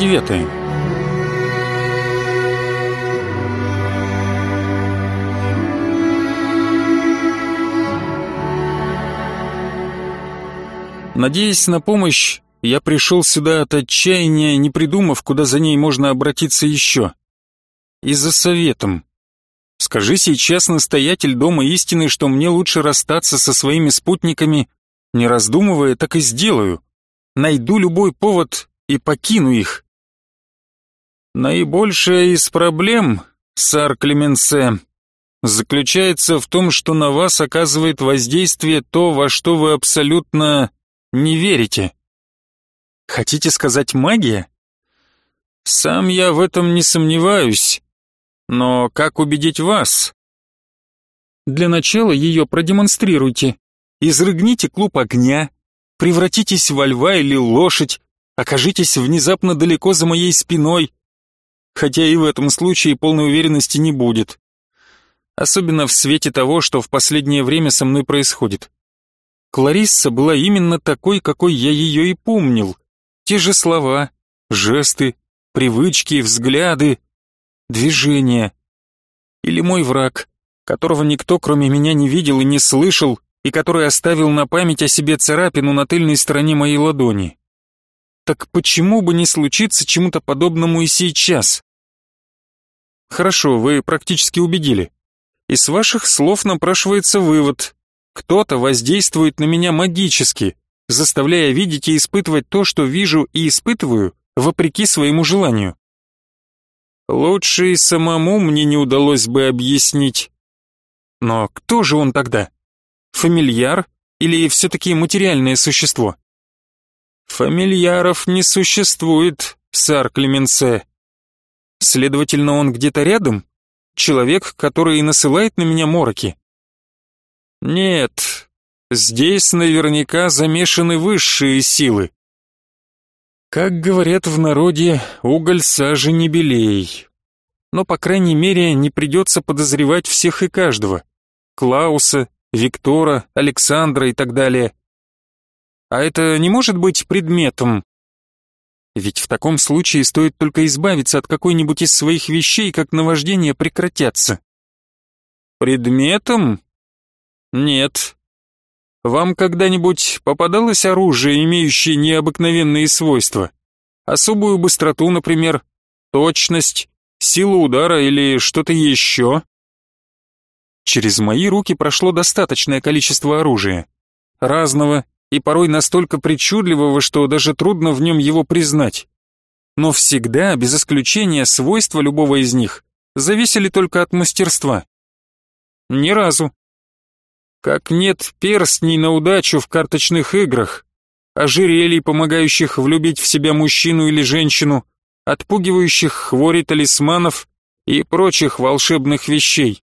Глава девятая. Надеясь на помощь, я пришел сюда от отчаяния, не придумав, куда за ней можно обратиться еще. И за советом. Скажи сейчас настоятель Дома истины, что мне лучше расстаться со своими спутниками, не раздумывая, так и сделаю. Найду любой повод и покину их. Наибольшая из проблем, сар Клеменсе, заключается в том, что на вас оказывает воздействие то, во что вы абсолютно не верите. Хотите сказать магия? Сам я в этом не сомневаюсь. Но как убедить вас? Для начала ее продемонстрируйте. Изрыгните клуб огня, превратитесь во льва или лошадь, окажитесь внезапно далеко за моей спиной, хотя и в этом случае полной уверенности не будет. Особенно в свете того, что в последнее время со мной происходит. Кларисса была именно такой, какой я ее и помнил. Те же слова, жесты, привычки, взгляды, движения. Или мой враг, которого никто кроме меня не видел и не слышал, и который оставил на память о себе царапину на тыльной стороне моей ладони. Так почему бы не случиться чему-то подобному и сейчас? Хорошо, вы практически убедили. Из ваших слов напрашивается вывод. Кто-то воздействует на меня магически, заставляя видеть и испытывать то, что вижу и испытываю, вопреки своему желанию. Лучше и самому мне не удалось бы объяснить. Но кто же он тогда? Фамильяр или все-таки материальное существо? Фамильяров не существует, сар Клеменсе. Следовательно, он где-то рядом? Человек, который и насылает на меня мороки? Нет, здесь наверняка замешаны высшие силы. Как говорят в народе, уголь сажи не белей. Но, по крайней мере, не придется подозревать всех и каждого. Клауса, Виктора, Александра и так далее. А это не может быть предметом? Ведь в таком случае стоит только избавиться от какой-нибудь из своих вещей, как наваждения прекратятся. Предметом? Нет. Вам когда-нибудь попадалось оружие, имеющее необыкновенные свойства? Особую быстроту, например, точность, силу удара или что-то еще? Через мои руки прошло достаточное количество оружия. Разного и порой настолько причудливого, что даже трудно в нем его признать. Но всегда, без исключения, свойства любого из них зависели только от мастерства. Ни разу. Как нет перстней на удачу в карточных играх, ожерелий, помогающих влюбить в себя мужчину или женщину, отпугивающих хвори талисманов и прочих волшебных вещей.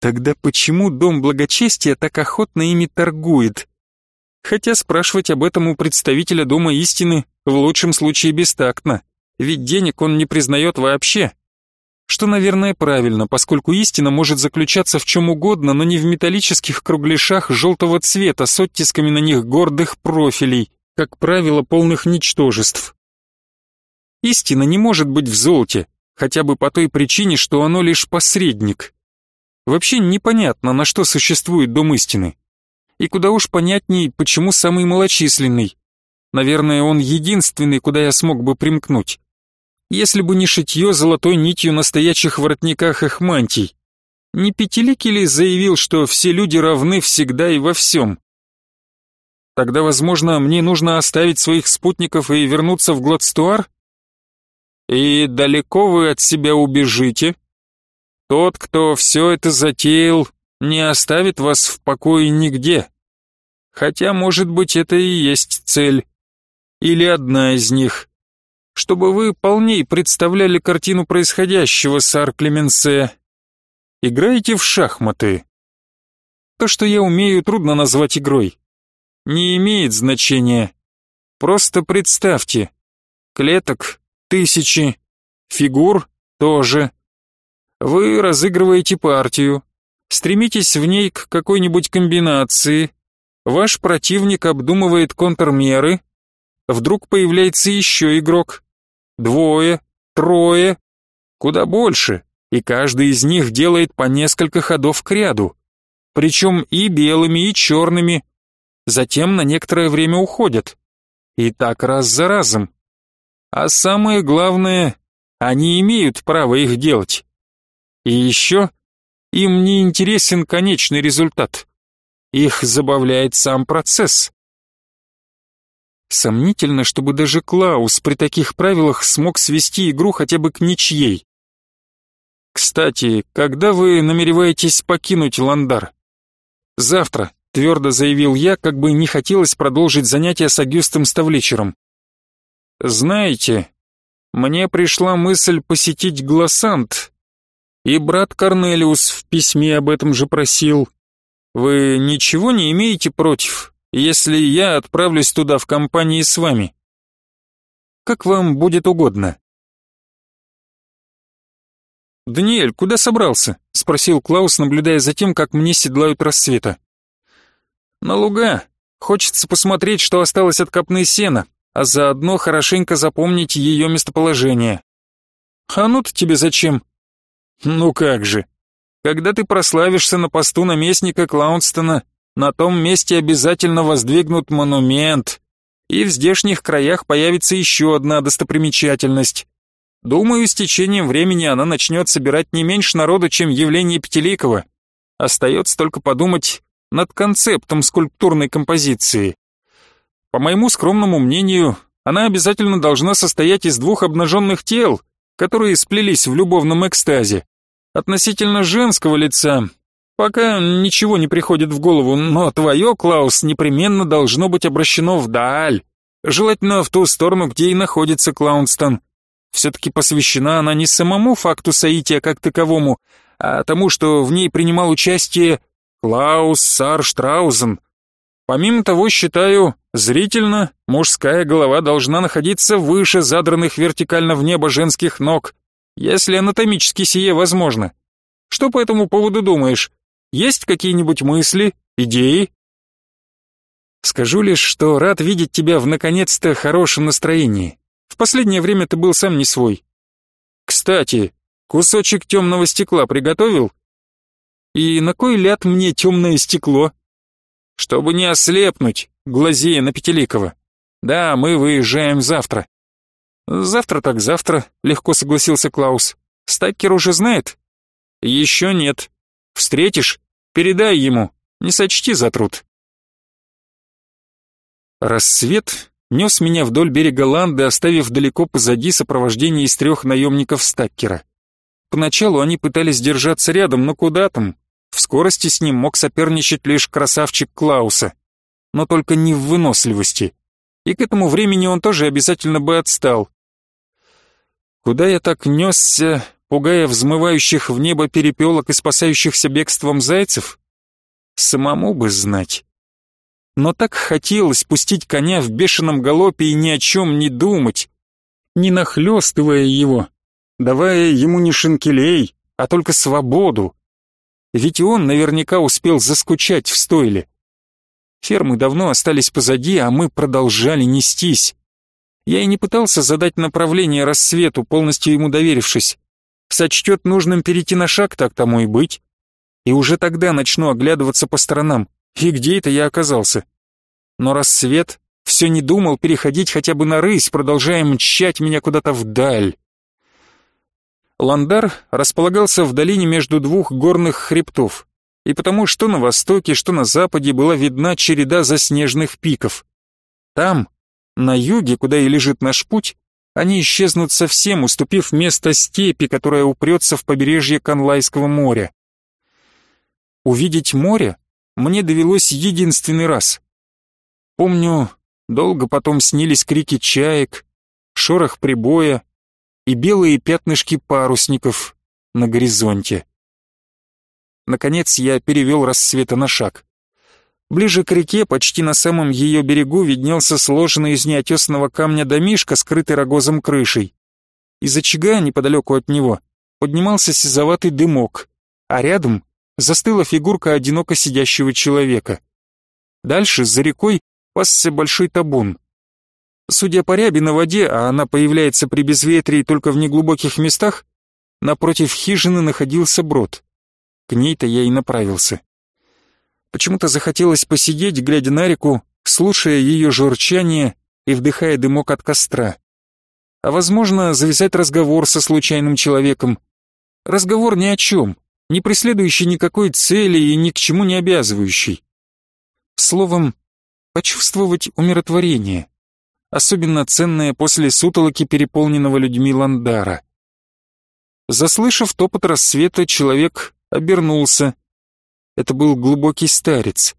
Тогда почему Дом Благочестия так охотно ими торгует? Хотя спрашивать об этом у представителя Дома Истины в лучшем случае бестактно, ведь денег он не признает вообще. Что, наверное, правильно, поскольку истина может заключаться в чем угодно, но не в металлических кругляшах желтого цвета с оттисками на них гордых профилей, как правило, полных ничтожеств. Истина не может быть в золоте, хотя бы по той причине, что оно лишь посредник. Вообще непонятно, на что существует Дом истины. И куда уж понятней, почему самый малочисленный. Наверное, он единственный, куда я смог бы примкнуть. Если бы не шитье золотой нитью на стоячих воротниках их мантий. Не Пятиликий ли заявил, что все люди равны всегда и во всем? Тогда, возможно, мне нужно оставить своих спутников и вернуться в Гладстуар? И далеко вы от себя убежите? Тот, кто все это затеял, не оставит вас в покое нигде. Хотя, может быть, это и есть цель. Или одна из них. Чтобы вы полней представляли картину происходящего, сар Клеменсе. Играете в шахматы. То, что я умею, трудно назвать игрой. Не имеет значения. Просто представьте. Клеток тысячи, фигур тоже. Вы разыгрываете партию, стремитесь в ней к какой-нибудь комбинации, ваш противник обдумывает контрмеры, вдруг появляется еще игрок, двое, трое, куда больше, и каждый из них делает по несколько ходов к ряду, причем и белыми, и черными, затем на некоторое время уходят. И так раз за разом. А самое главное, они имеют право их делать. И еще им не интересен конечный результат. Их забавляет сам процесс. Сомнительно, чтобы даже Клаус при таких правилах смог свести игру хотя бы к ничьей. «Кстати, когда вы намереваетесь покинуть Ландар?» «Завтра», — твердо заявил я, как бы не хотелось продолжить занятия с Агюстом Ставличером. «Знаете, мне пришла мысль посетить Глассант, и брат Корнелиус в письме об этом же просил. Вы ничего не имеете против, если я отправлюсь туда в компании с вами? Как вам будет угодно. «Даниэль, куда собрался?» — спросил Клаус, наблюдая за тем, как мне седлают рассвета. «На луга. Хочется посмотреть, что осталось от копны сена, а заодно хорошенько запомнить ее местоположение». «А ну-то тебе зачем?» «Ну как же. Когда ты прославишься на посту наместника Клаунстона, на том месте обязательно воздвигнут монумент, и в здешних краях появится еще одна достопримечательность. Думаю, с течением времени она начнет собирать не меньше народу, чем явление Пятиликова. Остается только подумать над концептом скульптурной композиции. По моему скромному мнению, она обязательно должна состоять из двух обнаженных тел, которые сплелись в любовном экстазе. Относительно женского лица, пока ничего не приходит в голову, но твое, Клаус, непременно должно быть обращено вдаль, желательно в ту сторону, где и находится Клаунстон. Все-таки посвящена она не самому факту соития как таковому, а тому, что в ней принимал участие Клаус Сарштраузен. Помимо того, считаю, зрительно мужская голова должна находиться выше задранных вертикально в небо женских ног, если анатомически сие возможно. Что по этому поводу думаешь? Есть какие-нибудь мысли, идеи? Скажу лишь, что рад видеть тебя в наконец-то хорошем настроении. В последнее время ты был сам не свой. Кстати, кусочек темного стекла приготовил? И на кой ляд мне темное стекло? Чтобы не ослепнуть, глазея на Пятиликова. Да, мы выезжаем завтра. Завтра так завтра, легко согласился Клаус. Стаккер уже знает? Еще нет. Встретишь? Передай ему, не сочти за труд. Рассвет нес меня вдоль берега Ланды, оставив далеко позади сопровождение из трех наемников Стаккера. Поначалу они пытались держаться рядом, но куда там? В скорости с ним мог соперничать лишь красавчик Клауса, но только не в выносливости. И к этому времени он тоже обязательно бы отстал. Куда я так несся, пугая взмывающих в небо перепелок и спасающихся бегством зайцев? Самому бы знать но так хотелось пустить коня в бешеном галопе и ни о чем не думать, не нахлестывая его, давая ему не шинкелей, а только свободу. Ведь и он наверняка успел заскучать в стойле. Фермы давно остались позади, а мы продолжали нестись. Я и не пытался задать направление рассвету, полностью ему доверившись. Сочтет нужным перейти на шаг, так тому и быть. И уже тогда начну оглядываться по сторонам. И где это я оказался? Но рассвет все не думал переходить хотя бы на рысь, продолжая мчать меня куда-то вдаль. Ландар располагался в долине между двух горных хребтов, и потому что на востоке, что на западе была видна череда заснеженных пиков. Там, на юге, куда и лежит наш путь, они исчезнут совсем, уступив место степи, которая упрется в побережье Канлайского моря. Увидеть море мне довелось единственный раз. Помню, долго потом снились крики чаек, шорох прибоя и белые пятнышки парусников на горизонте. Наконец я перевел рассвета на шаг. Ближе к реке, почти на самом ее берегу, виднелся сложенный из неотесанного камня домишка, скрытый рогозом крышей. Из очага, неподалеку от него, поднимался сизоватый дымок, а рядом застыла фигурка одиноко сидящего человека. Дальше, за рекой, пасся большой табун. Судя по ряби на воде, а она появляется при безветрии только в неглубоких местах, напротив хижины находился брод. К ней-то я и направился. Почему-то захотелось посидеть, глядя на реку, слушая ее журчание и вдыхая дымок от костра. А возможно, завязать разговор со случайным человеком. Разговор ни о чем, не преследующий никакой цели и ни к чему не обязывающий. Словом, почувствовать умиротворение, особенно ценное после сутолоки переполненного людьми Ландара. Заслышав топот рассвета, человек обернулся. Это был глубокий старец.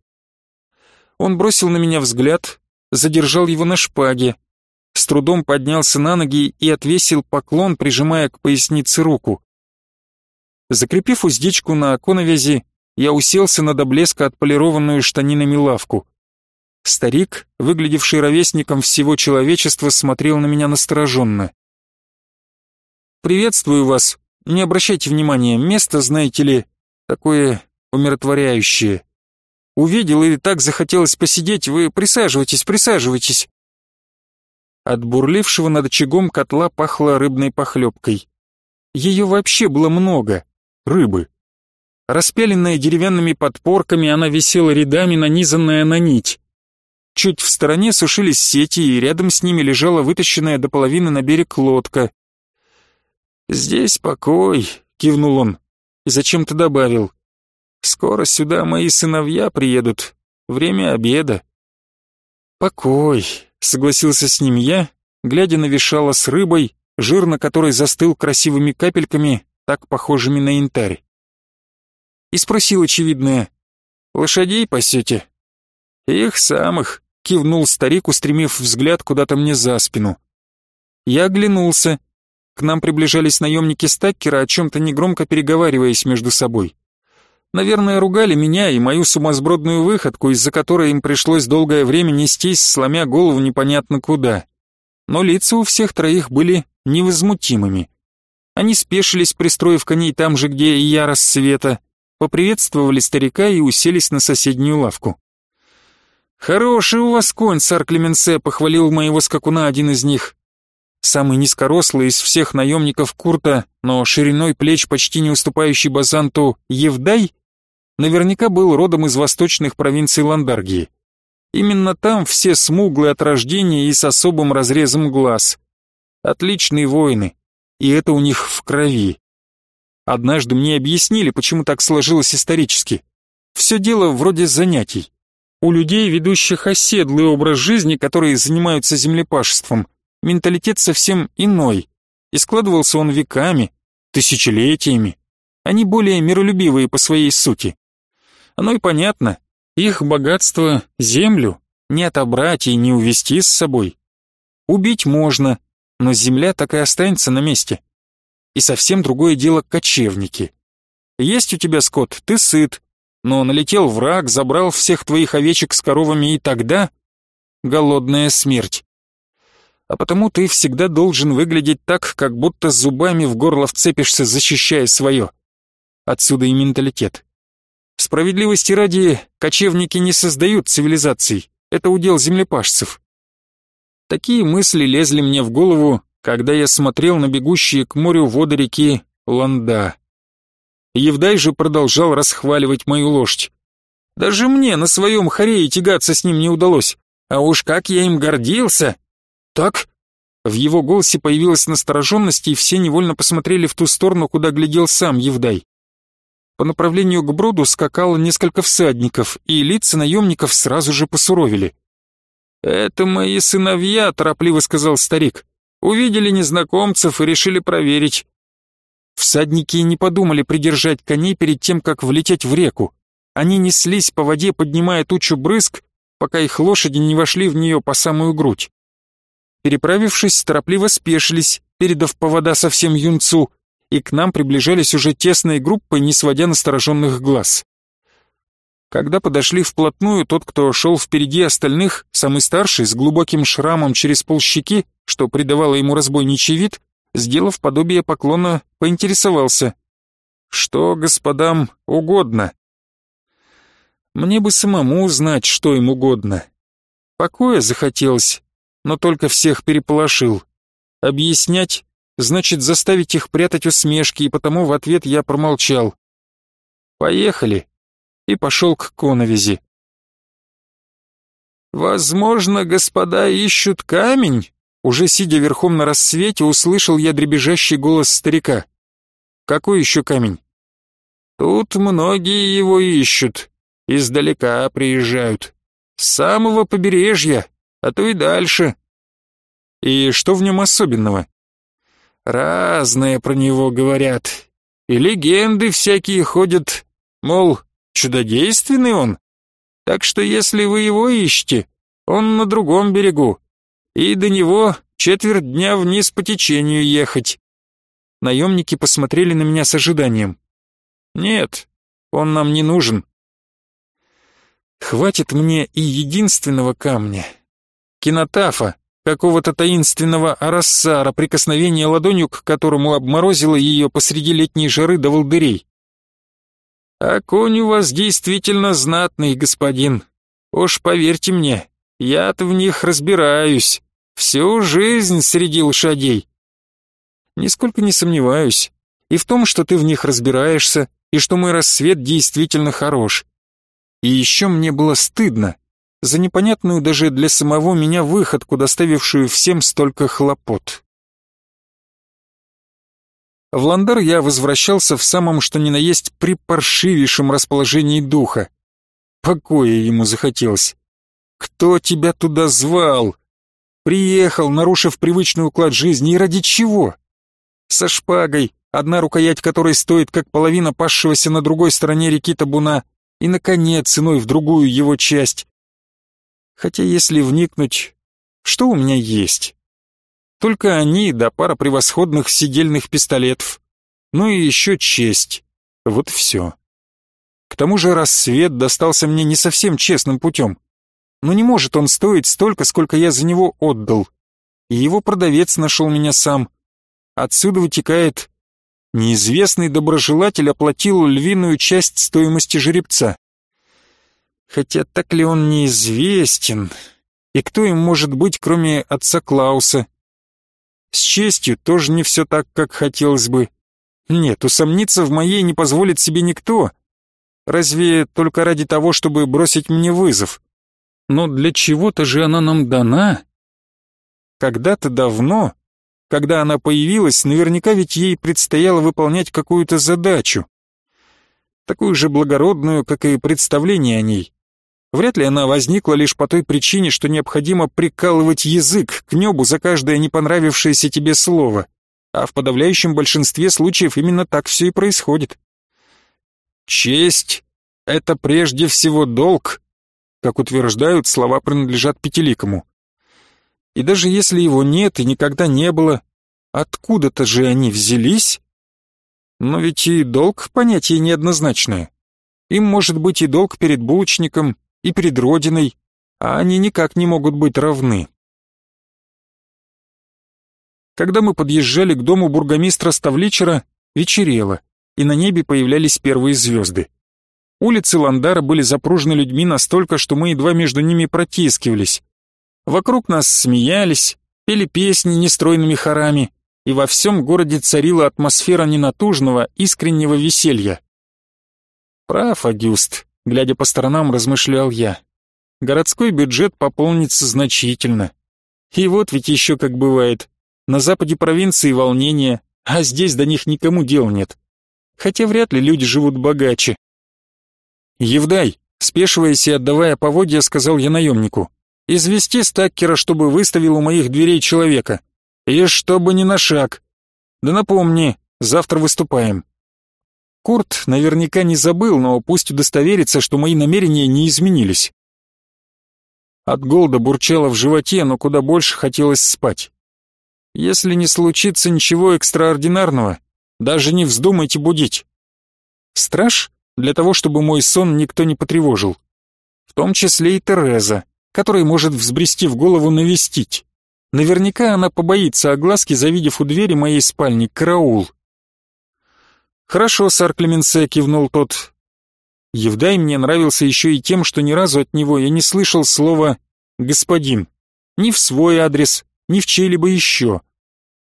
Он бросил на меня взгляд, задержал его на шпаге, с трудом поднялся на ноги и отвесил поклон, прижимая к пояснице руку. Закрепив уздечку на оконовязи, я уселся на до блеска отполированную штанинами лавку. Старик, выглядевший ровесником всего человечества, смотрел на меня настороженно. «Приветствую вас. Не обращайте внимания, место, знаете ли, такое умиротворяющее. Увидел и так захотелось посидеть, вы присаживайтесь, присаживайтесь». От бурлившего над очагом котла пахло рыбной похлебкой. Ее вообще было много, рыбы. Распяленная деревянными подпорками, она висела рядами, нанизанная на нить. Чуть в стороне сушились сети, и рядом с ними лежала вытащенная до половины на берег лодка. «Здесь покой», — кивнул он, и зачем-то добавил. «Скоро сюда мои сыновья приедут. Время обеда». «Покой», — согласился с ним я, глядя на вешало с рыбой, жир на которой застыл красивыми капельками, так похожими на янтарь. И спросил очевидное, «Лошадей пасете?» «Их самых», кивнул старик, устремив взгляд куда-то мне за спину. Я оглянулся. К нам приближались наемники Стаккера, о чем-то негромко переговариваясь между собой. Наверное, ругали меня и мою сумасбродную выходку, из-за которой им пришлось долгое время нестись, сломя голову непонятно куда. Но лица у всех троих были невозмутимыми. Они спешились, пристроив коней там же, где и я рассвета, поприветствовали старика и уселись на соседнюю лавку. «Хороший у вас конь, сар Клеменсе», — похвалил моего скакуна один из них. Самый низкорослый из всех наемников Курта, но шириной плеч почти не уступающий Базанту Евдай, наверняка был родом из восточных провинций Ландаргии. Именно там все смуглые от рождения и с особым разрезом глаз. Отличные воины, и это у них в крови. Однажды мне объяснили, почему так сложилось исторически. Все дело вроде занятий. У людей, ведущих оседлый образ жизни, которые занимаются землепашеством, менталитет совсем иной, и складывался он веками, тысячелетиями. Они более миролюбивые по своей сути. Оно и понятно, их богатство — землю, не отобрать и не увести с собой. Убить можно, но земля так и останется на месте. И совсем другое дело кочевники. Есть у тебя скот, ты сыт, но налетел враг, забрал всех твоих овечек с коровами, и тогда голодная смерть. А потому ты всегда должен выглядеть так, как будто зубами в горло вцепишься, защищая свое. Отсюда и менталитет. Справедливости ради, кочевники не создают цивилизаций, это удел землепашцев. Такие мысли лезли мне в голову, когда я смотрел на бегущие к морю воды реки Ланда. Евдай же продолжал расхваливать мою лошадь. Даже мне на своем хорее тягаться с ним не удалось. А уж как я им гордился! Так? В его голосе появилась настороженность, и все невольно посмотрели в ту сторону, куда глядел сам Евдай. По направлению к броду скакало несколько всадников, и лица наемников сразу же посуровили. «Это мои сыновья», — торопливо сказал старик. «Увидели незнакомцев и решили проверить, Всадники не подумали придержать коней перед тем, как влететь в реку. Они неслись по воде, поднимая тучу брызг, пока их лошади не вошли в нее по самую грудь. Переправившись, торопливо спешились, передав повода совсем юнцу, и к нам приближались уже тесные группы, не сводя настороженных глаз. Когда подошли вплотную, тот, кто шел впереди остальных, самый старший, с глубоким шрамом через полщеки, что придавало ему разбойничий вид, сделав подобие поклона, поинтересовался. «Что господам угодно?» Мне бы самому узнать, что им угодно. Покоя захотелось, но только всех переполошил. Объяснять значит заставить их прятать усмешки, и потому в ответ я промолчал. «Поехали!» и пошел к коновизи. «Возможно, господа ищут камень?» Уже сидя верхом на рассвете, услышал я дребезжащий голос старика. «Какой еще камень?» «Тут многие его ищут, издалека приезжают, с самого побережья, а то и дальше». «И что в нем особенного?» «Разное про него говорят, и легенды всякие ходят, мол, чудодейственный он. Так что если вы его ищете, он на другом берегу, и до него четверть дня вниз по течению ехать. Наемники посмотрели на меня с ожиданием. Нет, он нам не нужен. Хватит мне и единственного камня. Кинотафа, какого-то таинственного арассара, прикосновение ладонью к которому обморозило ее посреди летней жары до волдырей. А конь у вас действительно знатный, господин. Уж поверьте мне, я-то в них разбираюсь. Всю жизнь среди лошадей. Нисколько не сомневаюсь. И в том, что ты в них разбираешься, и что мой рассвет действительно хорош. И еще мне было стыдно за непонятную даже для самого меня выходку, доставившую всем столько хлопот. В Ландар я возвращался в самом что ни на есть припаршивейшем расположении духа. Покоя ему захотелось. Кто тебя туда звал? Приехал, нарушив привычный уклад жизни, и ради чего? Со шпагой, одна рукоять которой стоит как половина пасшегося на другой стороне реки табуна, и, наконец, ценой в другую его часть. Хотя, если вникнуть, что у меня есть? Только они да пара превосходных сидельных пистолетов. Ну и еще честь. Вот все. К тому же рассвет достался мне не совсем честным путем. Но не может он стоить столько, сколько я за него отдал. И его продавец нашел меня сам. Отсюда вытекает... Неизвестный доброжелатель оплатил львиную часть стоимости жеребца. Хотя так ли он неизвестен? И кто им может быть, кроме отца Клауса, с честью тоже не все так, как хотелось бы. Нет, усомниться в моей не позволит себе никто. Разве только ради того, чтобы бросить мне вызов. Но для чего-то же она нам дана. Когда-то давно, когда она появилась, наверняка ведь ей предстояло выполнять какую-то задачу. Такую же благородную, как и представление о ней. Вряд ли она возникла лишь по той причине, что необходимо прикалывать язык к небу за каждое не понравившееся тебе слово. А в подавляющем большинстве случаев именно так все и происходит. Честь — это прежде всего долг. Как утверждают, слова принадлежат Пятиликому. И даже если его нет и никогда не было, откуда-то же они взялись? Но ведь и долг — понятие неоднозначное. Им может быть и долг перед булочником, и перед Родиной, а они никак не могут быть равны. Когда мы подъезжали к дому бургомистра Ставличера, вечерело, и на небе появлялись первые звезды. Улицы Ландара были запружены людьми настолько, что мы едва между ними протискивались. Вокруг нас смеялись, пели песни нестройными хорами, и во всем городе царила атмосфера ненатужного, искреннего веселья. Прав, Агюст, Глядя по сторонам, размышлял я. Городской бюджет пополнится значительно. И вот ведь еще как бывает. На западе провинции волнения, а здесь до них никому дел нет. Хотя вряд ли люди живут богаче. «Евдай», спешиваясь и отдавая поводья, сказал я наемнику, «извести Стаккера, чтобы выставил у моих дверей человека. И чтобы не на шаг. Да напомни, завтра выступаем. Курт наверняка не забыл, но пусть удостоверится, что мои намерения не изменились. От голода бурчало в животе, но куда больше хотелось спать. Если не случится ничего экстраординарного, даже не вздумайте будить. Страж для того, чтобы мой сон никто не потревожил. В том числе и Тереза, которой может взбрести в голову навестить. Наверняка она побоится огласки, завидев у двери моей спальни караул. «Хорошо, сэр Клеменсе», — кивнул тот. Евдай мне нравился еще и тем, что ни разу от него я не слышал слова «господин». Ни в свой адрес, ни в чей-либо еще.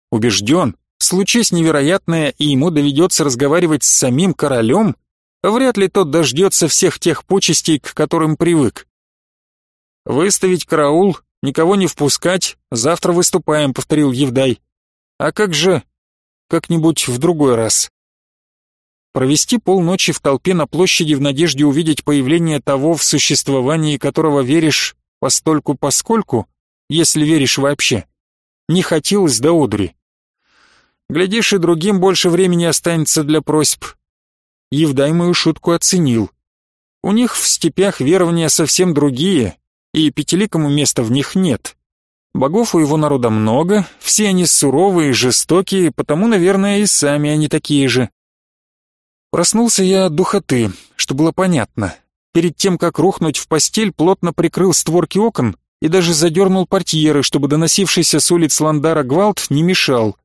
Убежден, случись невероятное, и ему доведется разговаривать с самим королем, вряд ли тот дождется всех тех почестей, к которым привык. «Выставить караул, никого не впускать, завтра выступаем», — повторил Евдай. «А как же как-нибудь в другой раз?» Провести полночи в толпе на площади в надежде увидеть появление того, в существовании которого веришь постольку-поскольку, если веришь вообще, не хотелось до одури. Глядишь, и другим больше времени останется для просьб. Евдай мою шутку оценил. У них в степях верования совсем другие, и пятиликому места в них нет. Богов у его народа много, все они суровые, жестокие, потому, наверное, и сами они такие же. Проснулся я от духоты, что было понятно. Перед тем, как рухнуть в постель, плотно прикрыл створки окон и даже задернул портьеры, чтобы доносившийся с улиц Ландара гвалт не мешал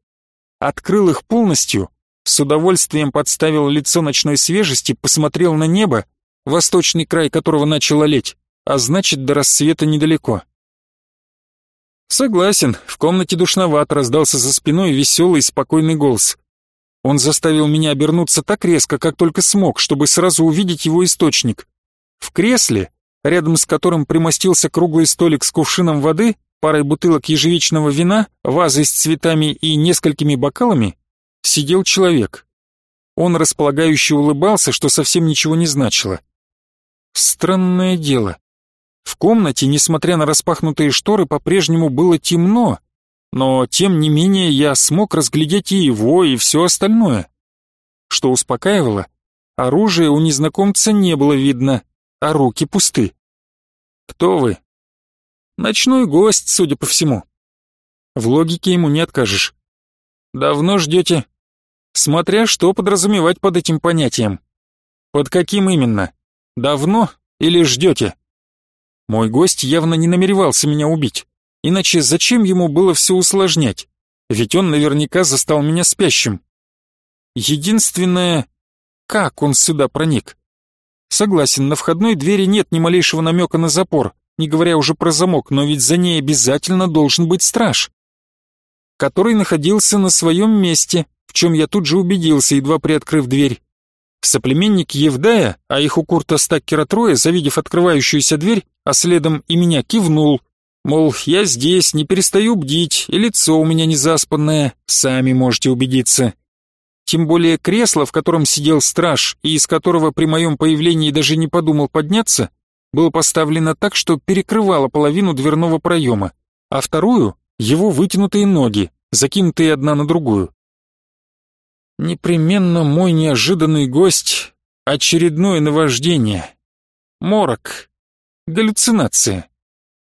открыл их полностью, с удовольствием подставил лицо ночной свежести, посмотрел на небо, восточный край которого начал олеть, а значит, до рассвета недалеко. Согласен, в комнате душновато раздался за спиной веселый спокойный голос. Он заставил меня обернуться так резко, как только смог, чтобы сразу увидеть его источник. В кресле, рядом с которым примостился круглый столик с кувшином воды, парой бутылок ежевичного вина, вазой с цветами и несколькими бокалами, сидел человек. Он располагающе улыбался, что совсем ничего не значило. Странное дело. В комнате, несмотря на распахнутые шторы, по-прежнему было темно, но тем не менее я смог разглядеть и его, и все остальное. Что успокаивало, оружия у незнакомца не было видно, а руки пусты. «Кто вы?» Ночной гость, судя по всему. В логике ему не откажешь. Давно ждете? Смотря что подразумевать под этим понятием. Под каким именно? Давно или ждете? Мой гость явно не намеревался меня убить. Иначе зачем ему было все усложнять? Ведь он наверняка застал меня спящим. Единственное, как он сюда проник? Согласен, на входной двери нет ни малейшего намека на запор не говоря уже про замок, но ведь за ней обязательно должен быть страж, который находился на своем месте, в чем я тут же убедился, едва приоткрыв дверь. Соплеменник Евдая, а их у Курта Стаккера трое, завидев открывающуюся дверь, а следом и меня кивнул, мол, я здесь, не перестаю бдить, и лицо у меня не заспанное, сами можете убедиться. Тем более кресло, в котором сидел страж, и из которого при моем появлении даже не подумал подняться, было поставлено так, что перекрывало половину дверного проема, а вторую — его вытянутые ноги, закинутые одна на другую. Непременно мой неожиданный гость — очередное наваждение. Морок. Галлюцинация.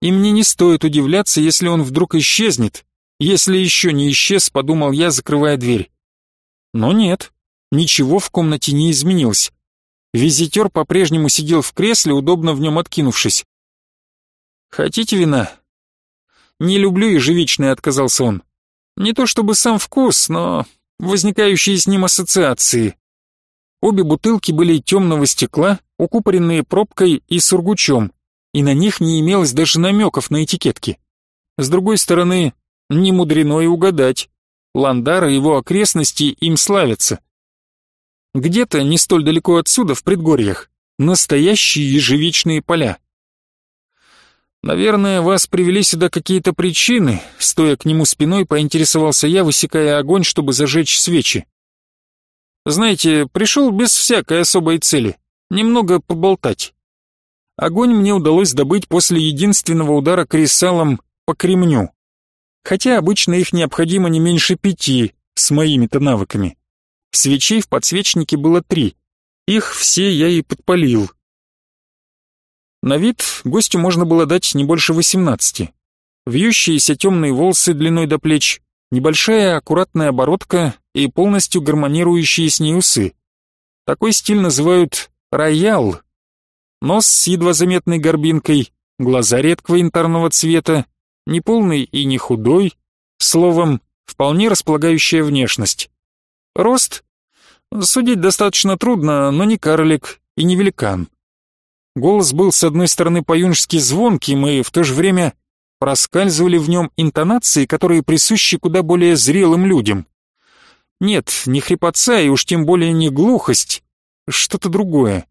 И мне не стоит удивляться, если он вдруг исчезнет, если еще не исчез, подумал я, закрывая дверь. Но нет, ничего в комнате не изменилось. Визитер по-прежнему сидел в кресле, удобно в нем откинувшись. «Хотите вина?» «Не люблю ежевичное», — отказался он. «Не то чтобы сам вкус, но возникающие с ним ассоциации». Обе бутылки были темного стекла, укупоренные пробкой и сургучом, и на них не имелось даже намеков на этикетки. С другой стороны, не мудрено и угадать. Ландар и его окрестности им славятся. Где-то, не столь далеко отсюда, в предгорьях, настоящие ежевичные поля. «Наверное, вас привели сюда какие-то причины», стоя к нему спиной, поинтересовался я, высекая огонь, чтобы зажечь свечи. «Знаете, пришел без всякой особой цели, немного поболтать». Огонь мне удалось добыть после единственного удара кресалом по кремню. Хотя обычно их необходимо не меньше пяти, с моими-то навыками. Свечей в подсвечнике было три. Их все я и подпалил. На вид гостю можно было дать не больше восемнадцати. Вьющиеся темные волосы длиной до плеч, небольшая аккуратная оборотка и полностью гармонирующие с ней усы. Такой стиль называют «роял». Нос с едва заметной горбинкой, глаза редкого янтарного цвета, не полный и не худой, словом, вполне располагающая внешность. Рост? Судить достаточно трудно, но не карлик и не великан. Голос был с одной стороны по-юношески звонким и в то же время проскальзывали в нем интонации, которые присущи куда более зрелым людям. Нет, не хрипотца и уж тем более не глухость, что-то другое.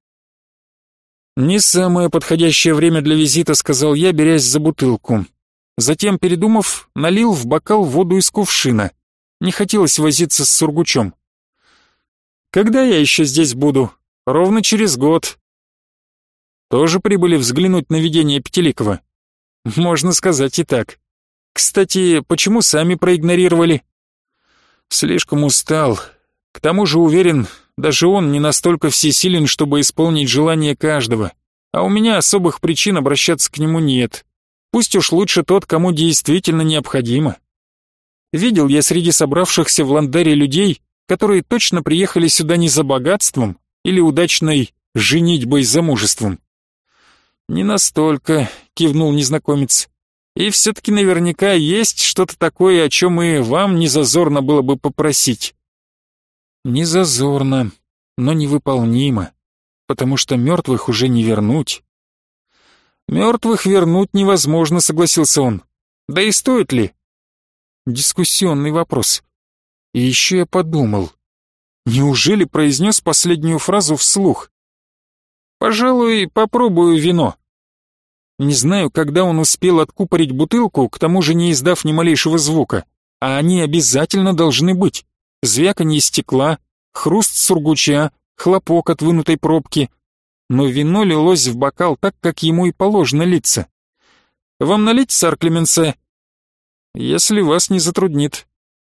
«Не самое подходящее время для визита», — сказал я, берясь за бутылку. Затем, передумав, налил в бокал воду из кувшина. Не хотелось возиться с сургучом. «Когда я еще здесь буду? Ровно через год». «Тоже прибыли взглянуть на видение Пятиликова?» «Можно сказать и так. Кстати, почему сами проигнорировали?» «Слишком устал. К тому же уверен, даже он не настолько всесилен, чтобы исполнить желание каждого, а у меня особых причин обращаться к нему нет. Пусть уж лучше тот, кому действительно необходимо. Видел я среди собравшихся в Ландаре людей, которые точно приехали сюда не за богатством или удачной женитьбой замужеством. «Не настолько», — кивнул незнакомец. «И все-таки наверняка есть что-то такое, о чем и вам не зазорно было бы попросить». Не зазорно, но невыполнимо, потому что мертвых уже не вернуть. Мертвых вернуть невозможно, согласился он. Да и стоит ли? Дискуссионный вопрос. И еще я подумал, неужели произнес последнюю фразу вслух? Пожалуй, попробую вино. Не знаю, когда он успел откупорить бутылку, к тому же не издав ни малейшего звука, а они обязательно должны быть звяканье стекла, хруст сургуча, хлопок от вынутой пробки. Но вино лилось в бокал так, как ему и положено литься. «Вам налить, сар Клеменсе?» «Если вас не затруднит».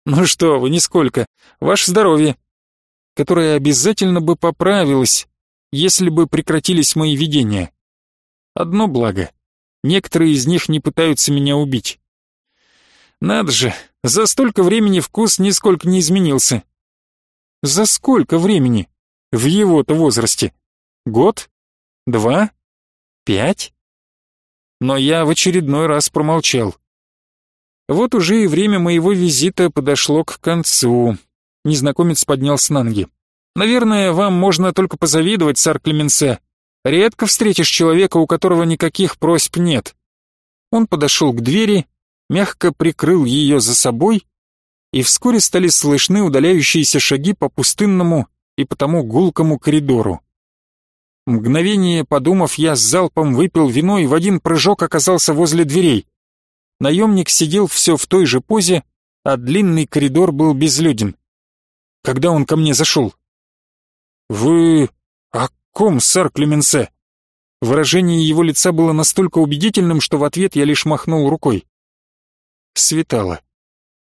«Ну что вы, нисколько. Ваше здоровье». Которое обязательно бы поправилось, если бы прекратились мои видения. Одно благо. Некоторые из них не пытаются меня убить. Надо же, за столько времени вкус нисколько не изменился. За сколько времени? В его-то возрасте? Год? Два? Пять? Но я в очередной раз промолчал. Вот уже и время моего визита подошло к концу. Незнакомец поднялся на ноги. Наверное, вам можно только позавидовать, сар Клеменсе. Редко встретишь человека, у которого никаких просьб нет. Он подошел к двери мягко прикрыл ее за собой, и вскоре стали слышны удаляющиеся шаги по пустынному и потому гулкому коридору. Мгновение подумав, я с залпом выпил вино и в один прыжок оказался возле дверей. Наемник сидел все в той же позе, а длинный коридор был безлюден. Когда он ко мне зашел? «Вы... о ком, сэр Клеменсе?» Выражение его лица было настолько убедительным, что в ответ я лишь махнул рукой. Светало.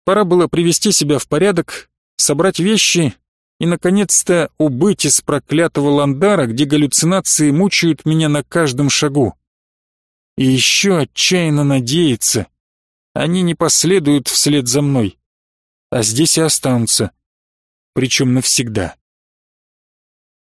Пора было привести себя в порядок, собрать вещи и, наконец-то, убыть из проклятого ландара, где галлюцинации мучают меня на каждом шагу. И еще отчаянно надеяться. Они не последуют вслед за мной, а здесь и останутся, причем навсегда.